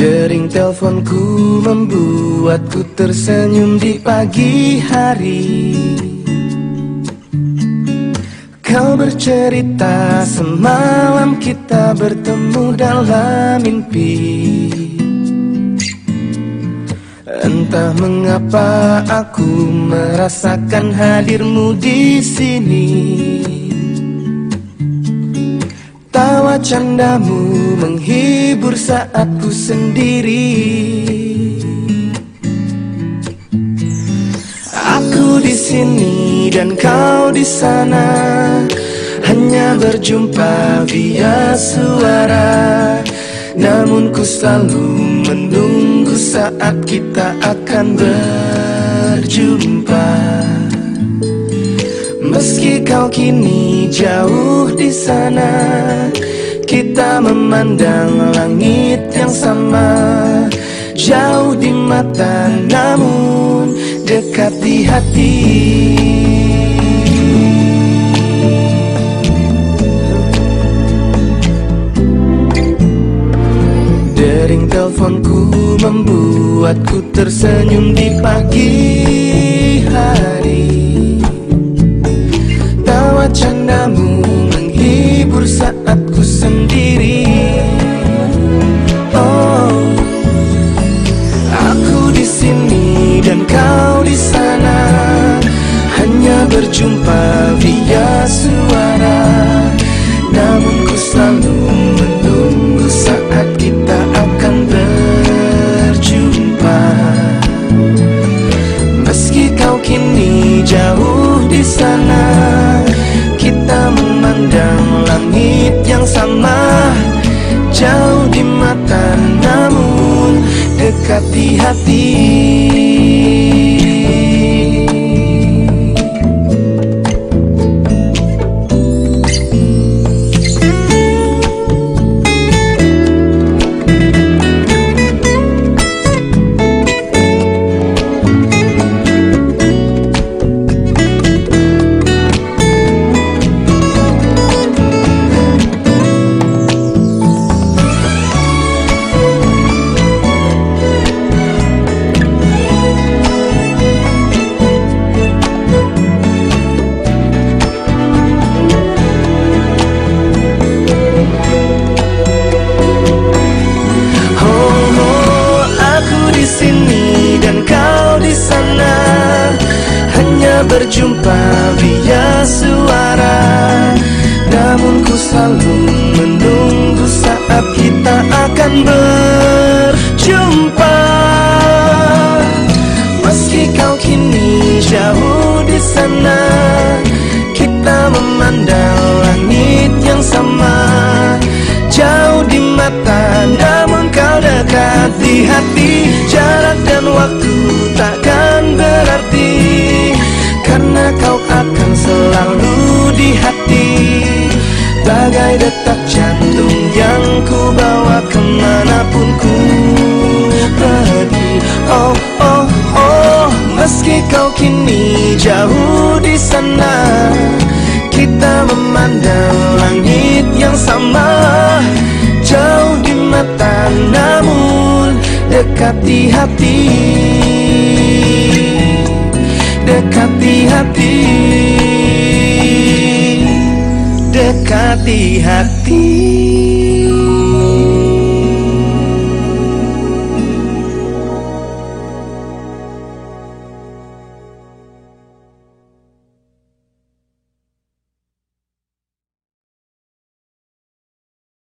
Dering teleponku membuatku tersenyum di pagi hari Kau bercerita semalam kita bertemu dalam mimpi Entah mengapa aku merasakan hadirmu di sini. Tawa candamu menghibur saat ku sendiri. Aku di sini dan kau di sana, hanya berjumpa via suara. Namun ku selalu menunggu saat kita akan berjumpa Meski kau kini jauh di sana Kita memandang langit yang sama. Jauh di mata namun dekat di hati. Dering teleponku membuatku tersenyum di pagi hari. Tawa candamu saat ku sendiri. Oh, aku di sini dan kau di sana. Hanya berjumpa via suara. Namun ku selalu menunggu saat kita akan berjumpa. Meski kau kini jauh di sana Kita memandang langit yang sama Jauh di mata namun dekat di hati Berjumpa via suara. Namun ku selalu menunggu saat kita akan berjumpa. Meski kau kini jauh di sana Kita memandang langit yang sama. Jauh di mata namun kau dekat di hati. Jarak dan waktu takkan berarti akan selalu di hati. Bagai detak jantung yang ku bawa ke mana pun ku pergi. Oh, oh, oh Meski kau kini jauh di sana Kita memandang langit yang sama. Jauh di mata namun dekat di hati hati Dekat di hati